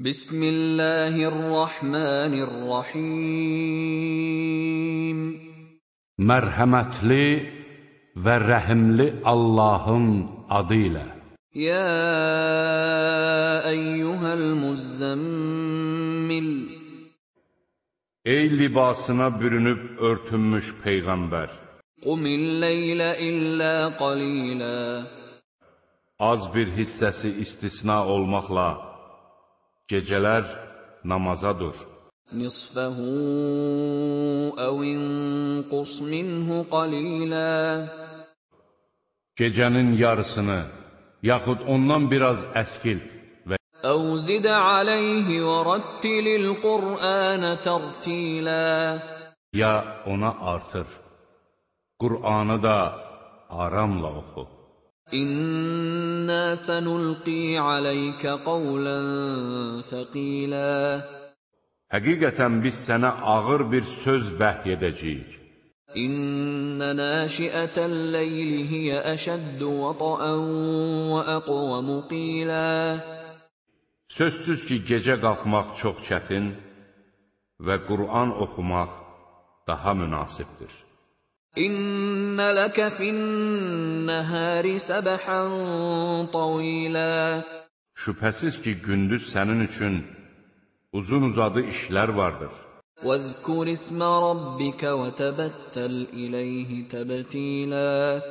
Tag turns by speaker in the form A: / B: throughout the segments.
A: Bismillahirrahmanirrahim.
B: Mərhəmətli və rəhimli Allahın adı ilə.
A: Ya eyyuhəl muzzəmmil
B: Ey libasına bürünüb örtünmüş Peyğəmbər.
A: Qumil leylə illə qalilə
B: Az bir hissəsi istisna olmaqla Gecələr namaza dur.
A: Nisfəhu əv inqus minhu qalilə
B: Gecənin yarısını, yaxud ondan biraz əskil və
A: Əv zidə aleyhi və rattilil Qur'anə tərtilə
B: Ya ona artır, Qur'anı da aramla oxu.
A: İnna sanulqi alayka qawlan thaqila
B: Həqiqətən biz sənə ağır bir söz vəhy edəcəyik.
A: İnna nashi'atal layli hiya ashaddu wata'an wa aqwamu qila
B: Sözsüz ki, gecə qalxmaq çox çətin və Qur'an oxumaq daha münasibdir.
A: İnnə ləkə fin-nəhəri səbhən tawilə
B: Şübhəsiz ki, gündüz sənin üçün uzun-uzadı işlər vardır.
A: وَاذْكُرِ اسْمَ رَبِّكَ وَتَبَتَّلْ إِلَيْهِ تَبْتِيلًا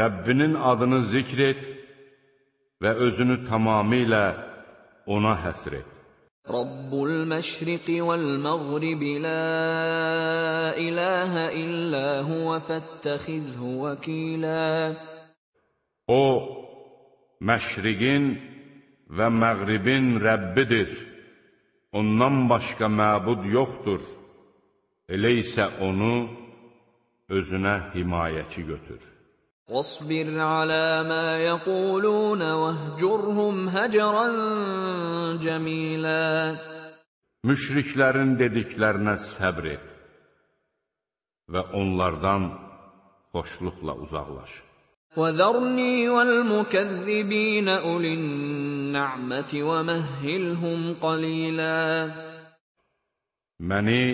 B: Rəbbinin adını zikr et və özünü tamamilə ona həsr et.
A: رب المشرق والمغرب لا إله إلا هو فاتخذه وكيلا
B: O, məşriqin və məğribin Rəbbidir. Ondan başqa məbud yoxdur. Elə isə onu özünə himayəçi götür.
A: واصبر على ما يقولون واهجرهم هجرا جميلا
B: Müşriklərin dediklərinə səbr et və onlardan xoşluqla uzaqlaş.
A: وذرني والمكذبين أولي النعمة ومهلهم قليلا
B: Məni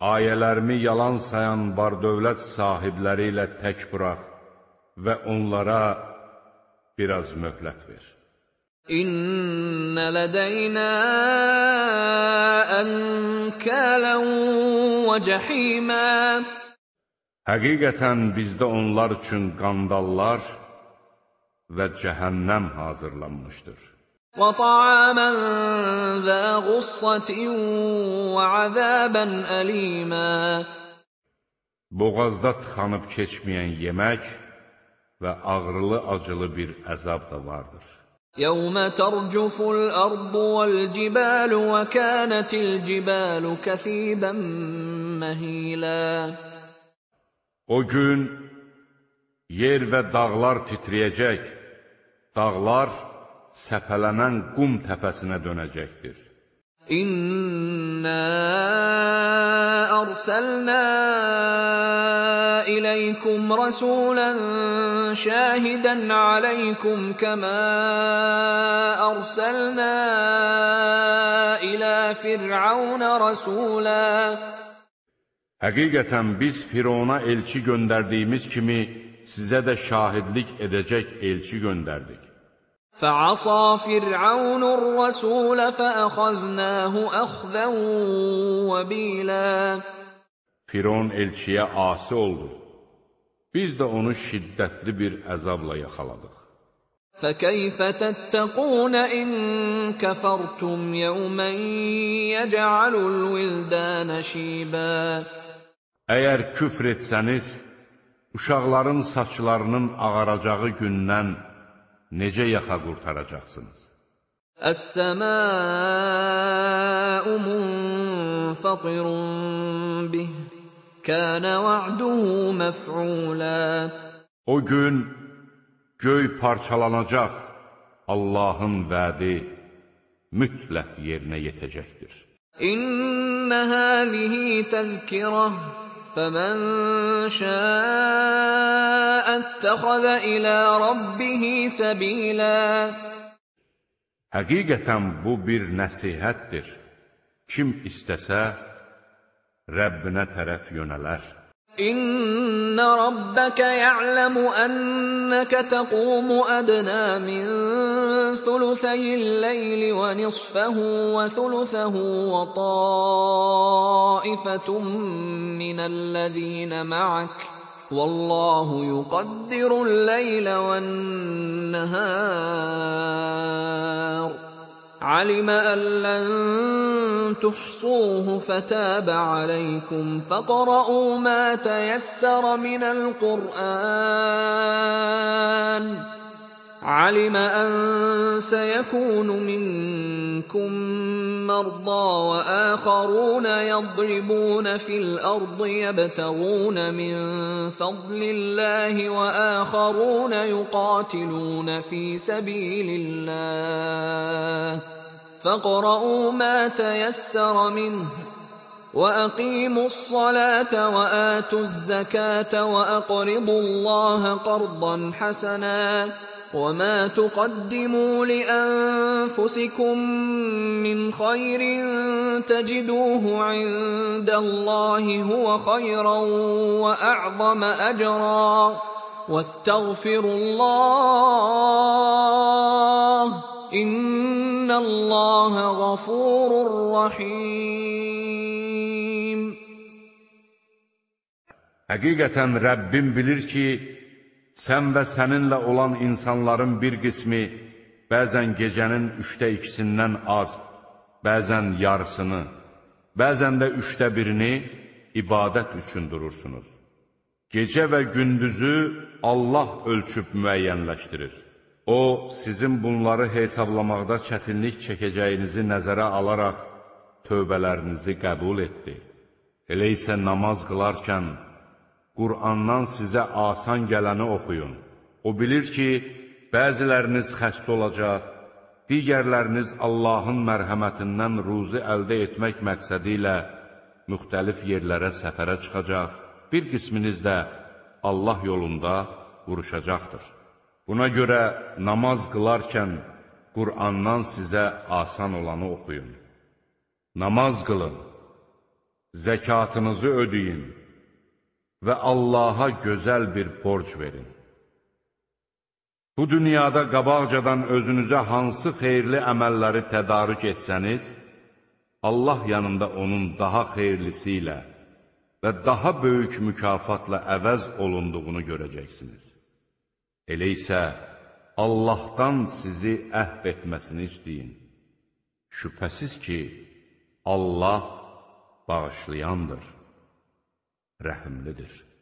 B: ayələrimi yalan sayan var-dövlət sahibləri ilə tək burax və onlara biraz möhlət ver.
A: İnne ledeyna enkâlen ve cehîmâ
B: Həqiqətən bizdə onlar üçün qandallar və cəhənnəm hazırlanmışdır.
A: وطعاما ذا غصة وعذابا أليما
B: Boğazda tıxanıb keçməyən yemək və ağrılı-acılı bir əzab da vardır.
A: يوم ترجف الأرض والجبال وكانت الجبال كثيبا مهيلا
B: O gün yer və dağlar titrəyəcək, dağlar səpələnən qum təpəsinə dönəcəkdir.
A: إنا أرسلنا إليكم رسولا شاهدا عليكم كما أرسلنا إلى فرعون رسولا
B: Həqiqətən biz Firona elçi göndərdiyimiz kimi sizə də şahidlik edəcək elçi göndərdik.
A: فعصى فرعون الرسول فأخذناه أخذا وبيلا
B: Firon elçiyə asi oldu. Biz də onu şiddətli bir əzabla yaxaladıq.
A: فكيف تتقون إن كفرتم يوما يجعل الولدان شيبا
B: Əgər küfr etsəniz, uşaqların saçlarının ağaracağı gündən necə yaxa qurtaracaqsınız?
A: السماء منفطر به كان وعده مفعولا
B: O gün göy parçalanacaq, Allahın vədi mütləq yerinə yetəcəkdir.
A: إن هذه تذكرة فمن شاء اتخذ إلى ربه سبيلا
B: Həqiqətən bu bir nəsihətdir. Kim istəsə, Rəbbinə tərəf yönələr.
A: İnna rabbaka ya'lamu annaka taqumu adna min thuluthayil layli wa nisfahu wa thuluthahu wa ta'ifatun min alladhina ma'aka والله يقدر الليل والنهار علم أن لن تحصوه فتاب عليكم فقرؤوا ما تيسر من القرآن. علم أن سيكون منكم مرضى وآخرون يضربون في الأرض يبتغون من فضل الله وآخرون يقاتلون في سبيل الله. فاقرؤوا ما تيسر منه وأقيموا الصلاة وآتوا الزكاة وأقرضوا الله قرضا حسنا وما تقدموا لانفسكم من خير تجدوه عند الله هو خيرا واعظم اجرا واستغفروا الله ان الله غفور رحيم
B: Həqiqətən Rəbbim bilir sən və səninlə olan insanların bir qismi bəzən gecənin üçdə ikisindən az, bəzən yarısını, bəzən də üçdə birini ibadət üçün durursunuz. Gecə və gündüzü Allah ölçüb müəyyənləşdirir. O, sizin bunları hesablamaqda çətinlik çəkəcəyinizi nəzərə alaraq tövbələrinizi qəbul etdi. Elə isə namaz qılarkən, Qur'andan sizə asan gələni oxuyun. O bilir ki, bəziləriniz xəstə olacaq, digərləriniz Allahın mərhəmətindən ruzi əldə etmək məqsədi ilə müxtəlif yerlərə səfərə çıxacaq, bir qisminiz də Allah yolunda vuruşacaqdır. Buna görə namaz qılarkən Qur'andan sizə asan olanı oxuyun. Namaz qılın, zəkatınızı ödeyin və Allaha gözəl bir borc verin. Bu dünyada qabaqcadan özünüzə hansı xeyirli əməlləri tədarük etsəniz, Allah yanında onun daha xeyirlisi ilə və daha böyük mükafatla əvəz olunduğunu görəcəksiniz. Elə isə Allahdan sizi əhv etməsini istəyin. Şübhəsiz ki, Allah bağışlayandır rəhimlidir.